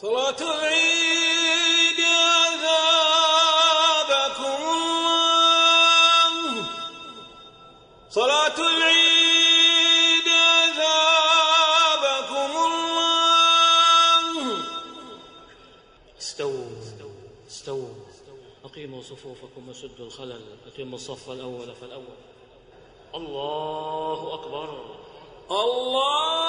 صلاة العيد أذابكم الله. صلاة العيد أذابكم الله. استووا استووا. أقيموا صفوفكم وسدوا الخلل أتموا الصف الأول فالأول. الله أكبر. الله